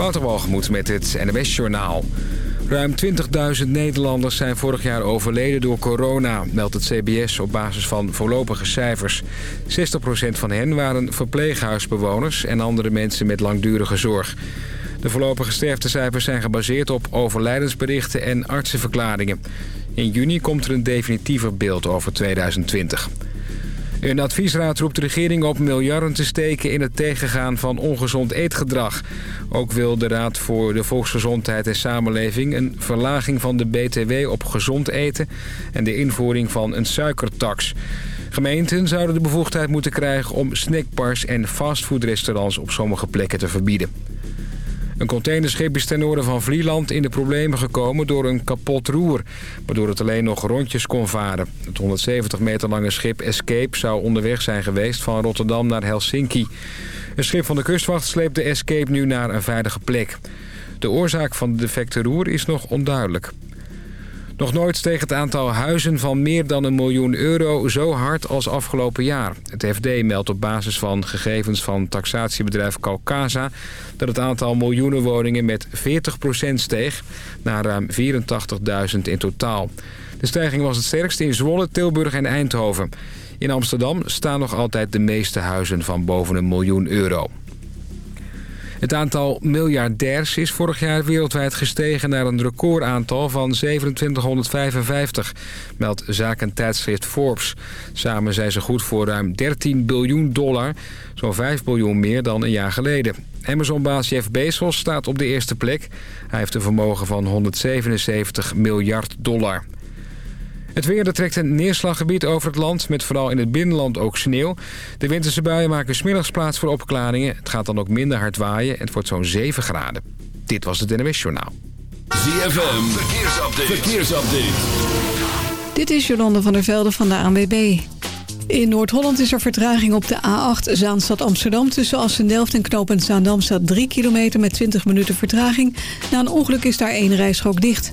Waterwalgemoed met het NWS Journaal. Ruim 20.000 Nederlanders zijn vorig jaar overleden door corona, meldt het CBS op basis van voorlopige cijfers. 60% van hen waren verpleeghuisbewoners en andere mensen met langdurige zorg. De voorlopige sterftecijfers zijn gebaseerd op overlijdensberichten en artsenverklaringen. In juni komt er een definitiever beeld over 2020. Een adviesraad roept de regering op miljarden te steken in het tegengaan van ongezond eetgedrag. Ook wil de Raad voor de Volksgezondheid en Samenleving een verlaging van de BTW op gezond eten en de invoering van een suikertax. Gemeenten zouden de bevoegdheid moeten krijgen om snackbars en fastfoodrestaurants op sommige plekken te verbieden. Een containerschip is ten noorden van Vlieland in de problemen gekomen door een kapot roer, waardoor het alleen nog rondjes kon varen. Het 170 meter lange schip Escape zou onderweg zijn geweest van Rotterdam naar Helsinki. Een schip van de kustwacht sleept de Escape nu naar een veilige plek. De oorzaak van de defecte roer is nog onduidelijk. Nog nooit steeg het aantal huizen van meer dan een miljoen euro zo hard als afgelopen jaar. Het FD meldt op basis van gegevens van taxatiebedrijf Calcasa... dat het aantal miljoenen woningen met 40% steeg naar ruim 84.000 in totaal. De stijging was het sterkst in Zwolle, Tilburg en Eindhoven. In Amsterdam staan nog altijd de meeste huizen van boven een miljoen euro. Het aantal miljardairs is vorig jaar wereldwijd gestegen naar een recordaantal van 2755, meldt zakentijdschrift Forbes. Samen zijn ze goed voor ruim 13 biljoen dollar, zo'n 5 biljoen meer dan een jaar geleden. Amazon-baas Jeff Bezos staat op de eerste plek. Hij heeft een vermogen van 177 miljard dollar. Het weer er trekt een neerslaggebied over het land... met vooral in het binnenland ook sneeuw. De winterse buien maken smiddags plaats voor opklaringen. Het gaat dan ook minder hard waaien en het wordt zo'n 7 graden. Dit was het NWS Journaal. ZFM, verkeersupdate. verkeersupdate. Dit is Jolande van der Velde van de ANWB. In Noord-Holland is er vertraging op de A8 Zaanstad-Amsterdam... tussen Assen-Delft en knooppunt Zaandam staat 3 kilometer met 20 minuten vertraging. Na een ongeluk is daar één rijstrook dicht.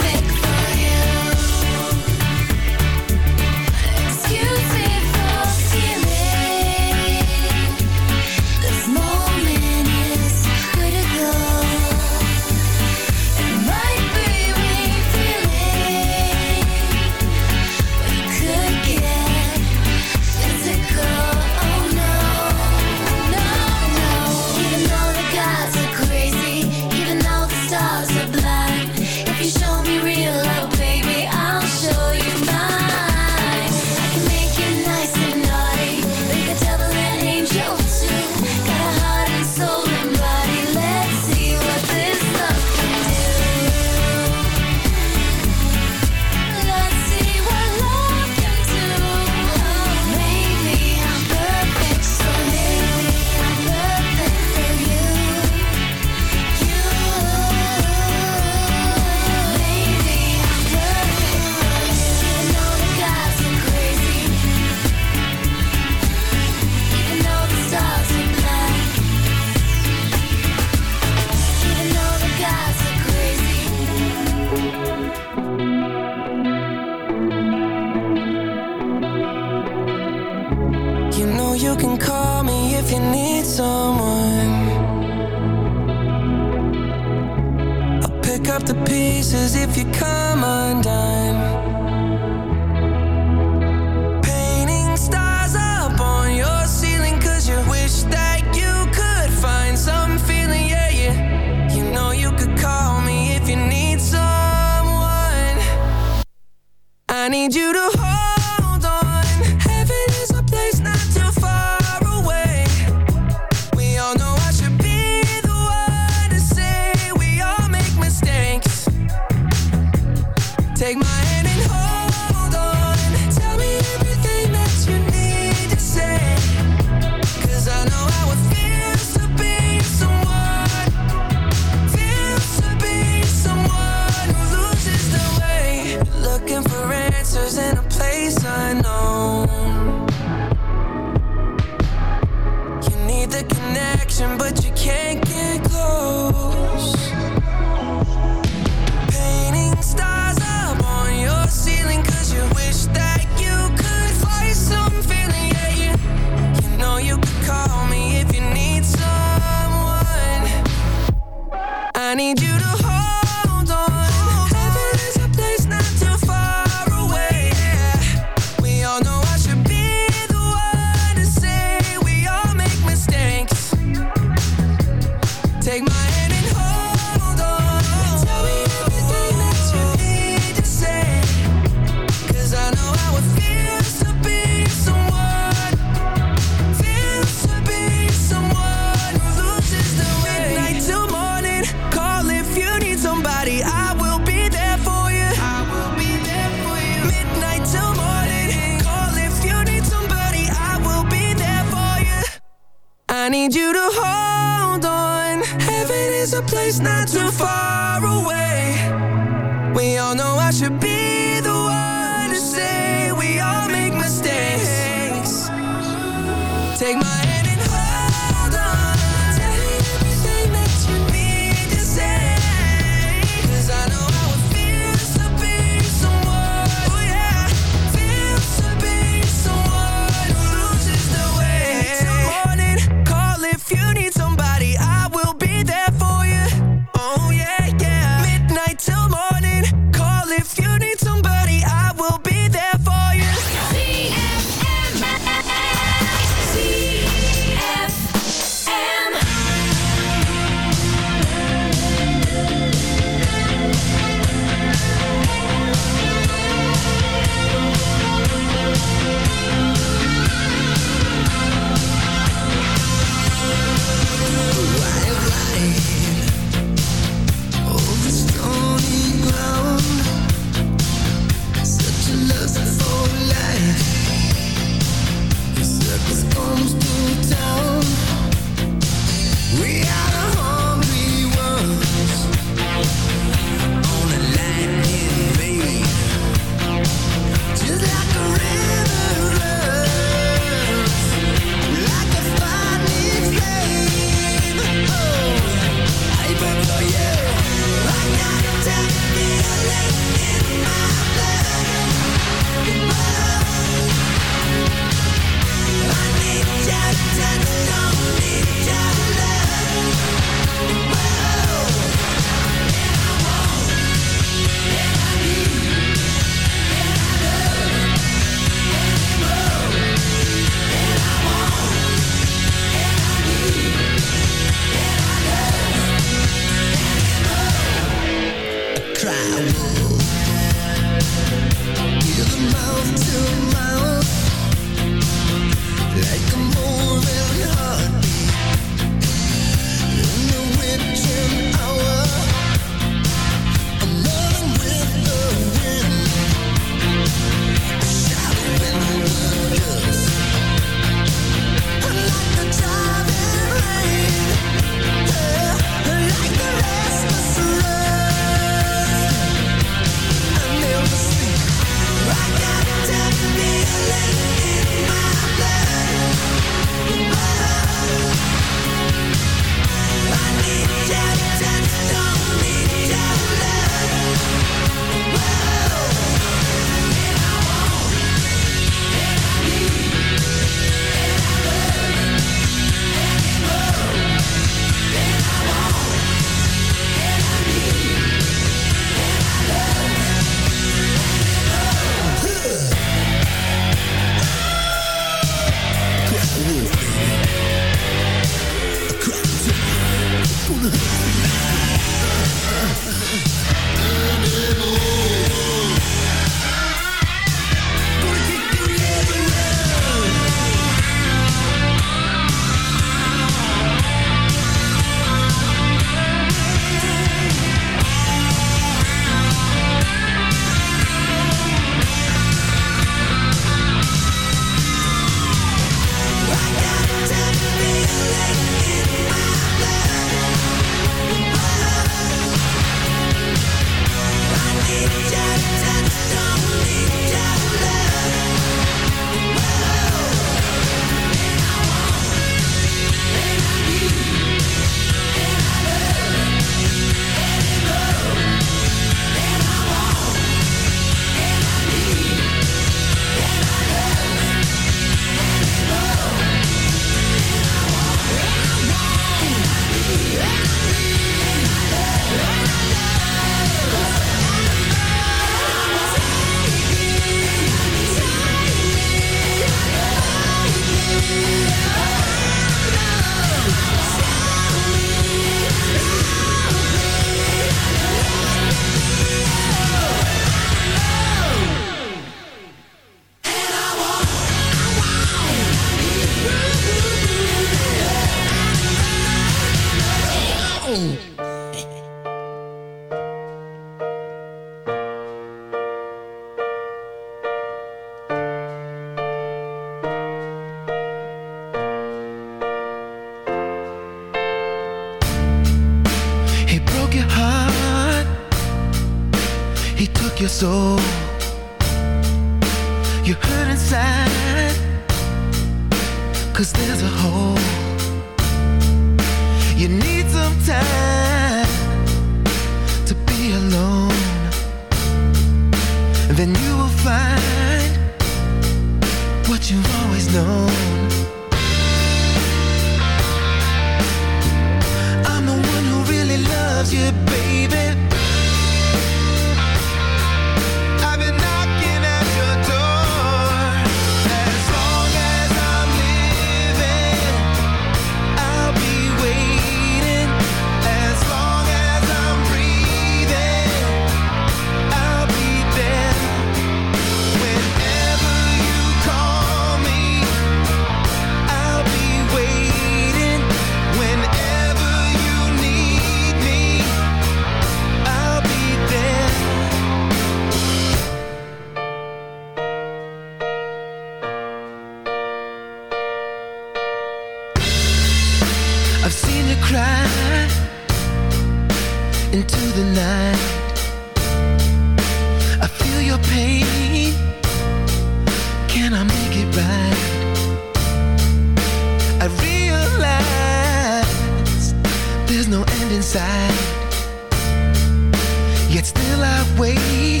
Yet still I wait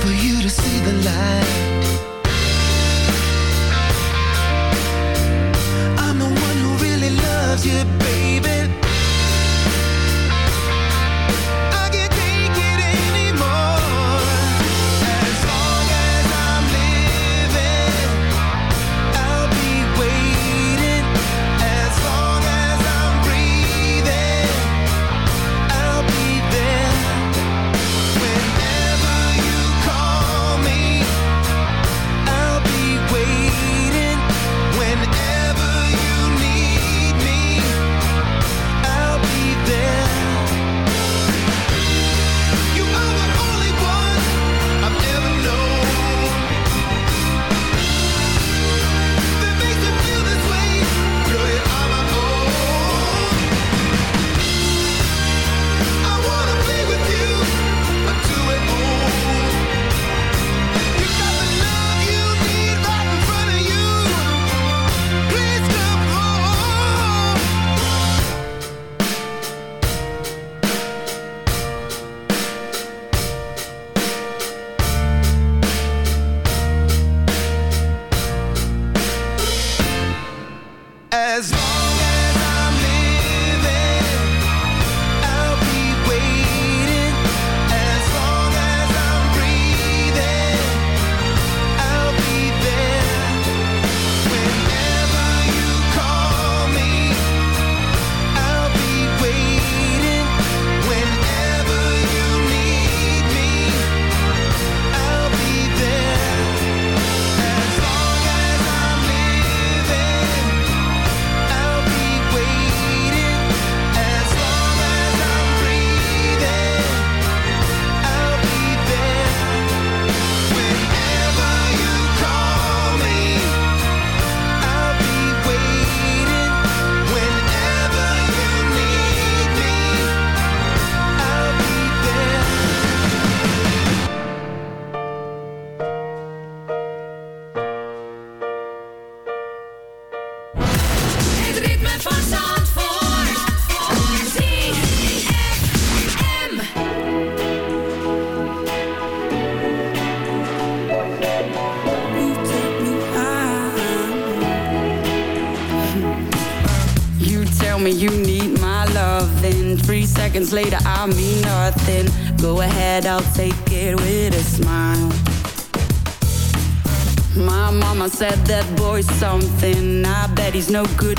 for you to see the light. I'm the one who really loves you, baby. said that boy's something. I bet he's no good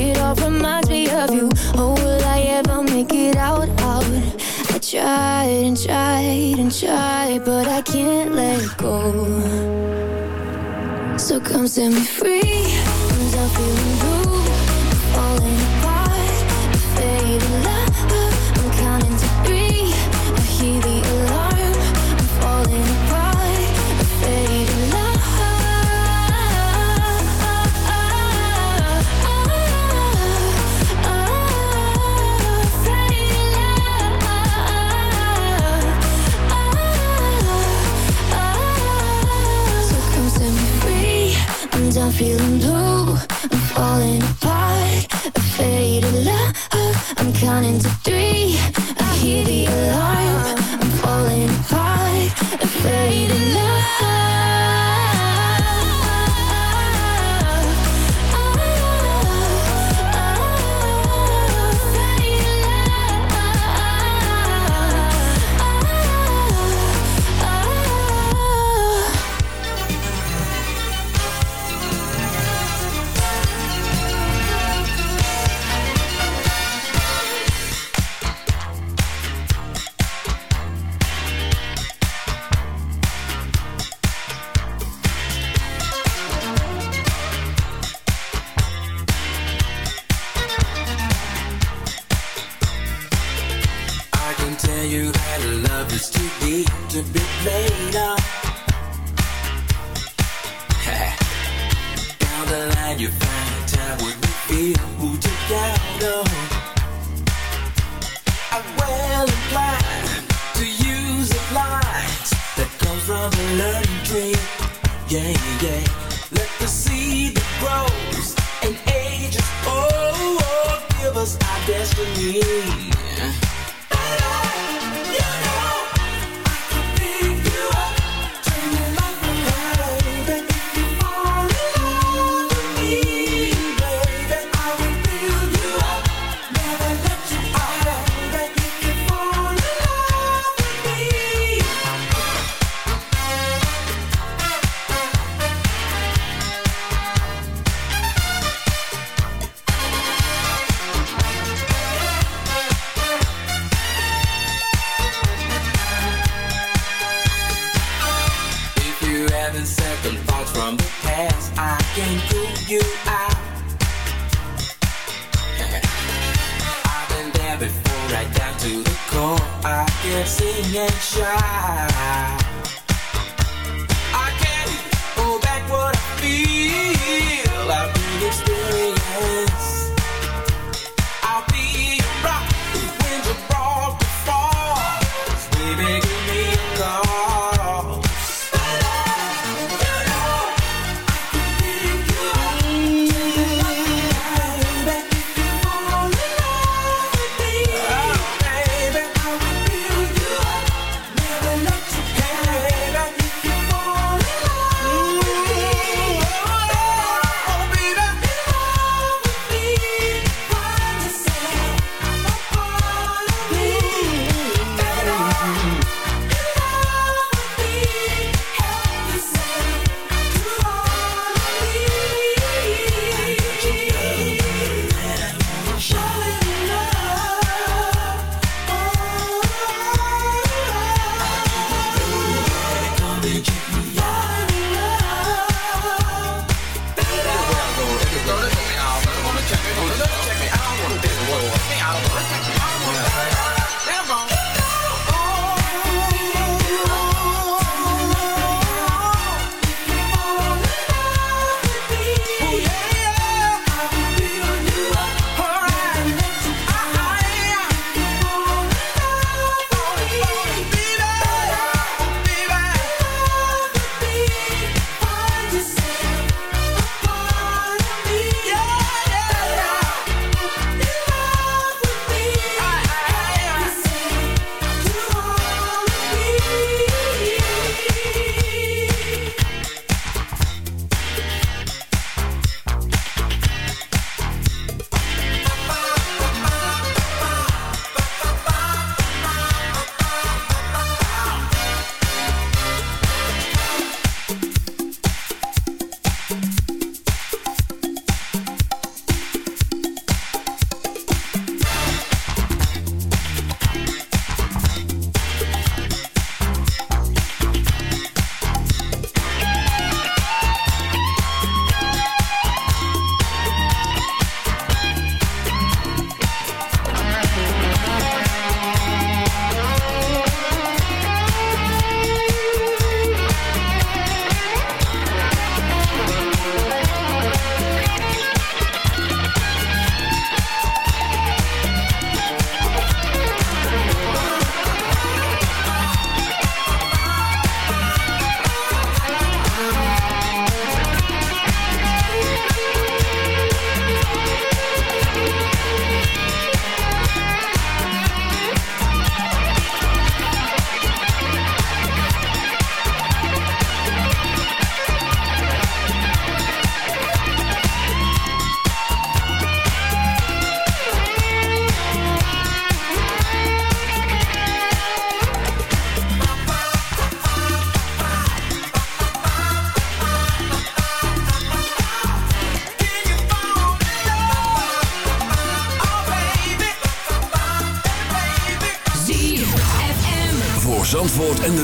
Tried and tried and tried, but I can't let go. So come set me free.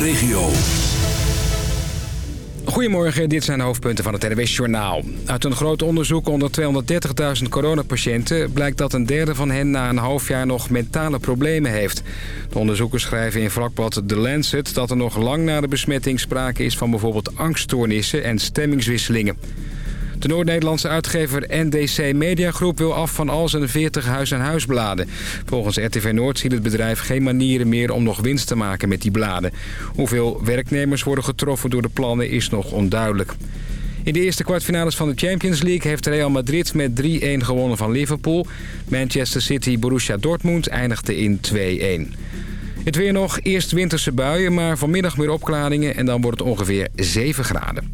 regio. Goedemorgen, dit zijn de hoofdpunten van het NWS-journaal. Uit een groot onderzoek onder 230.000 coronapatiënten... blijkt dat een derde van hen na een half jaar nog mentale problemen heeft. De onderzoekers schrijven in vakblad The Lancet... dat er nog lang na de besmetting sprake is van bijvoorbeeld angststoornissen en stemmingswisselingen. De Noord-Nederlandse uitgever NDC Mediagroep wil af van al zijn 40 huis-aan-huisbladen. Volgens RTV Noord ziet het bedrijf geen manieren meer om nog winst te maken met die bladen. Hoeveel werknemers worden getroffen door de plannen is nog onduidelijk. In de eerste kwartfinales van de Champions League heeft Real Madrid met 3-1 gewonnen van Liverpool. Manchester City Borussia Dortmund eindigde in 2-1. Het weer nog, eerst winterse buien, maar vanmiddag weer opklaringen en dan wordt het ongeveer 7 graden.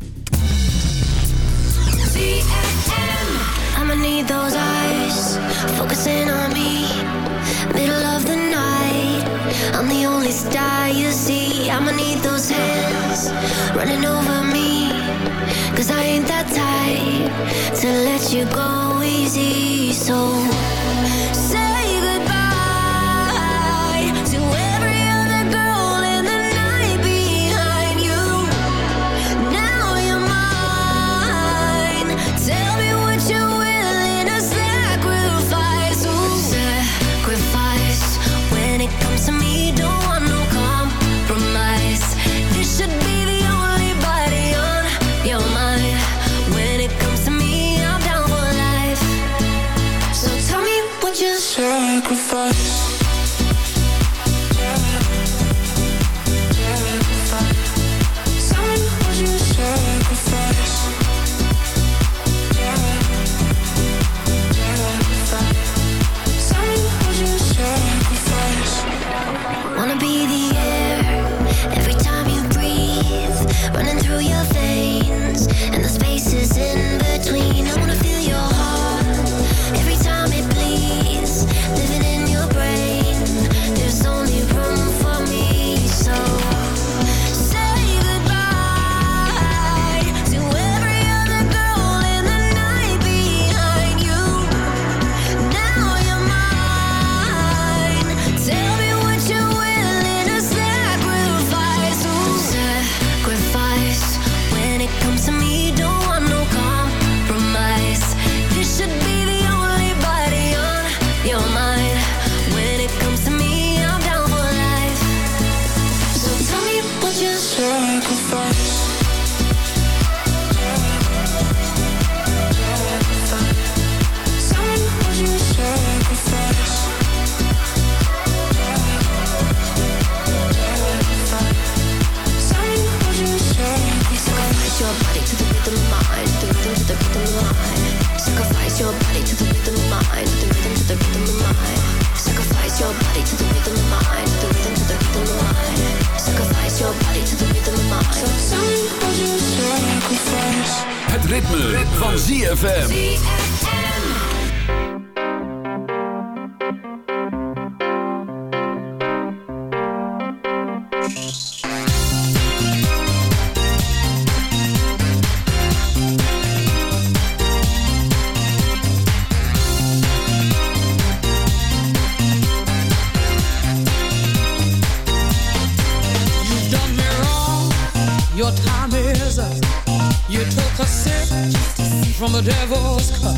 always die, you see. I'ma need those hands running over me. Cause I ain't that tight to let you go easy. So say sacrifice the devil's cut.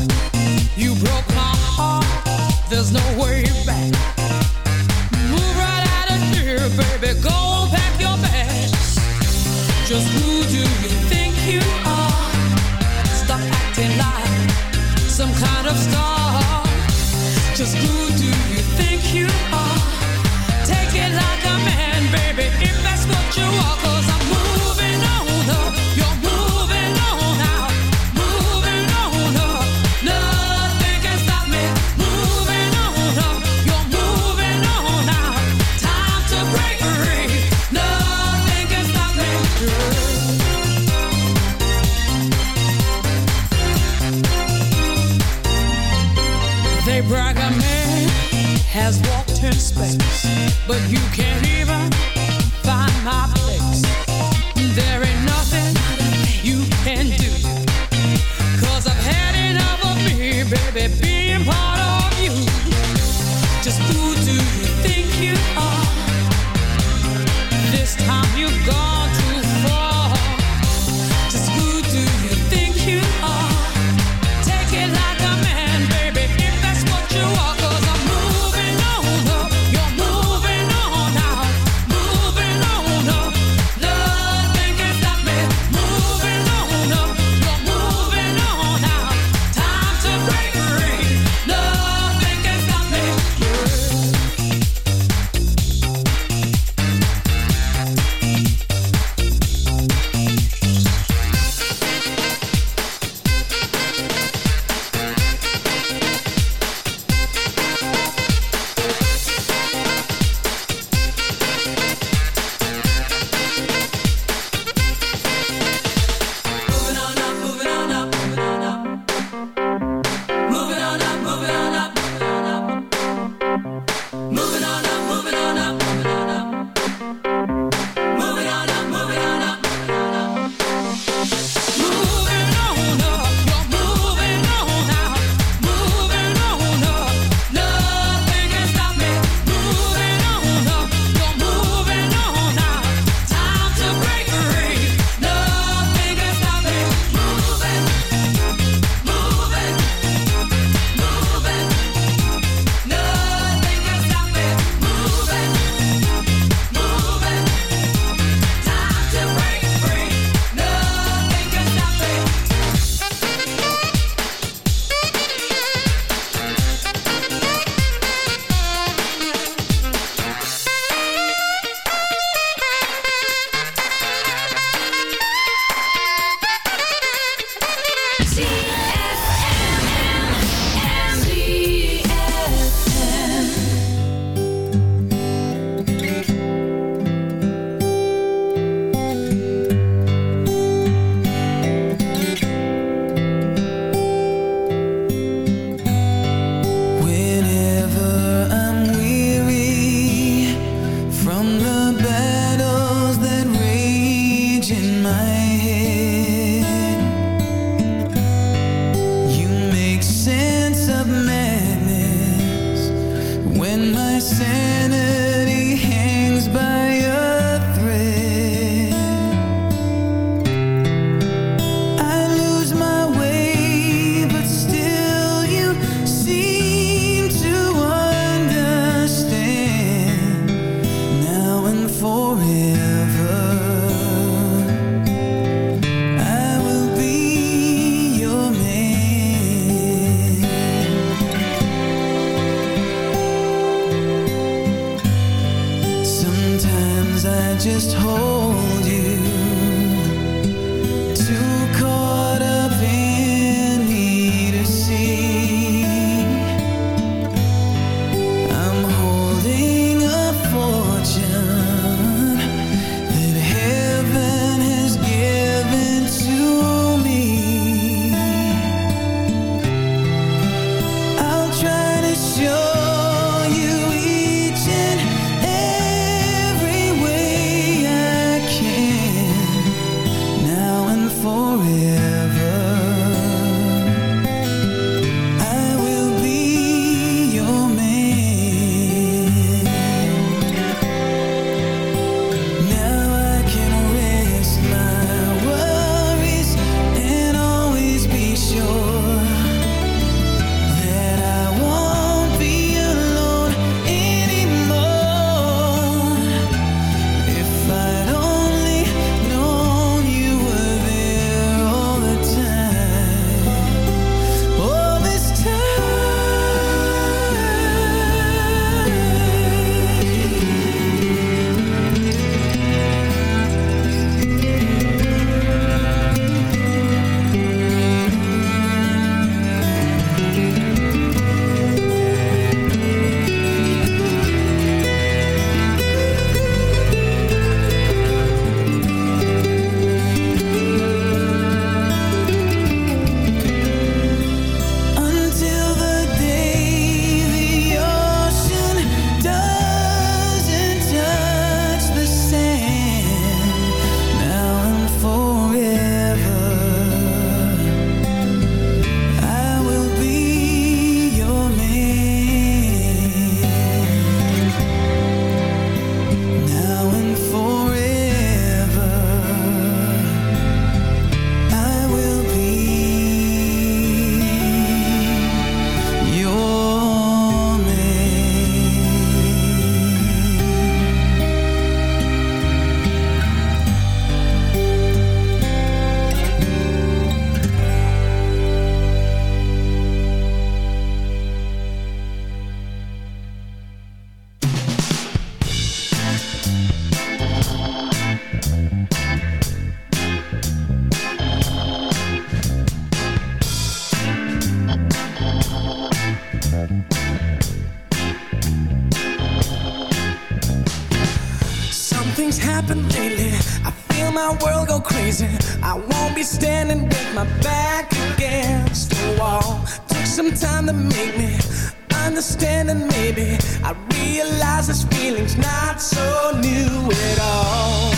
feeling's not so new at all.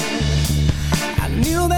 I knew that.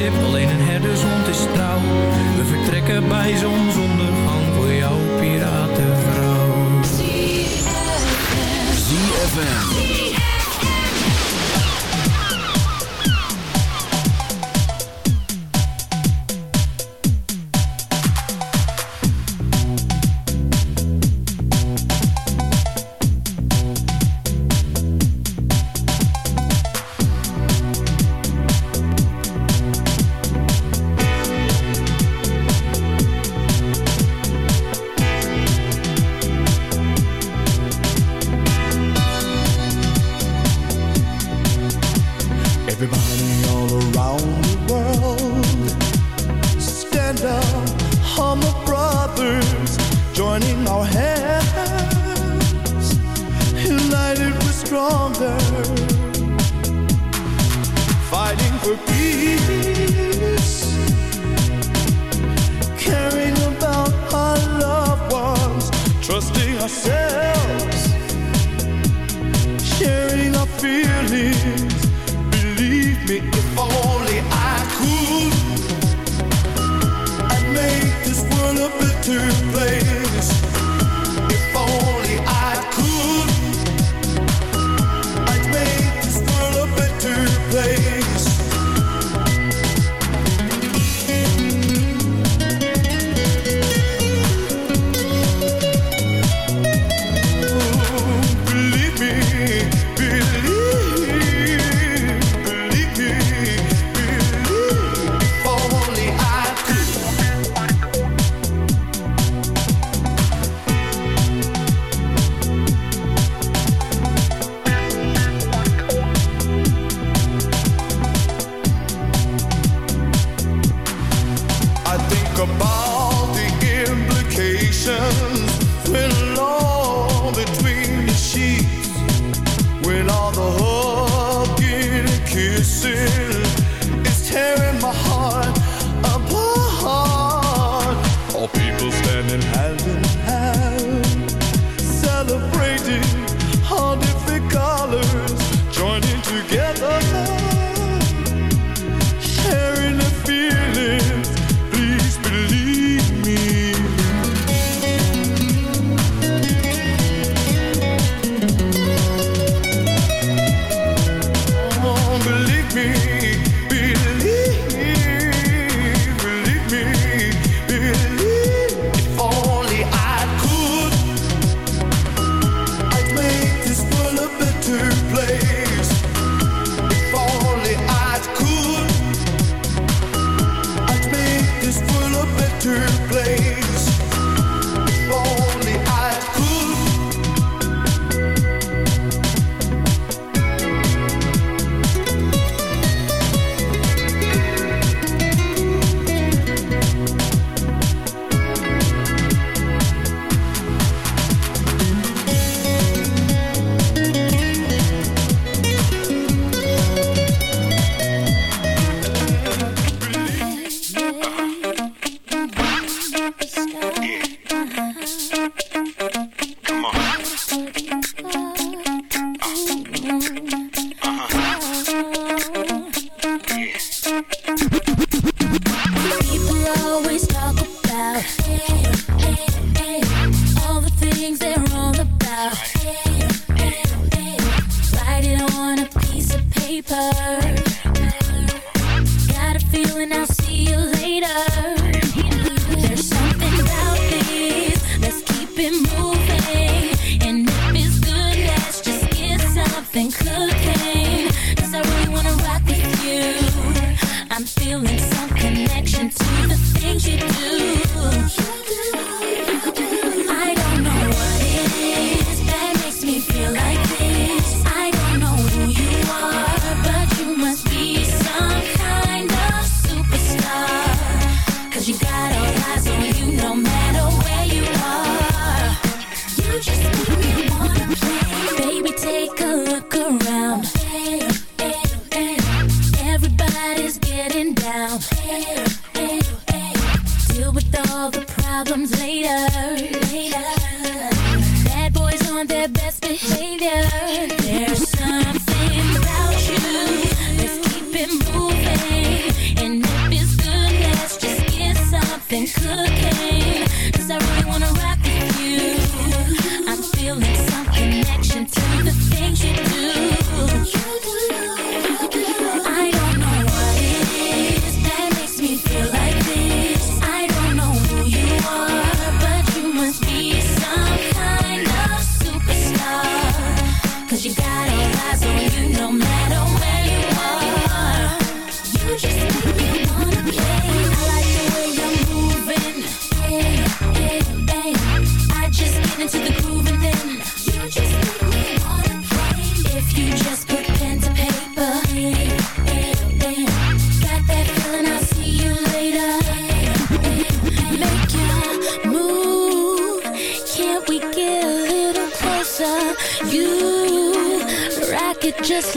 alleen een herdershond is trouw. We vertrekken bij zonsondergang voor jouw piratenvrouw. ZFM.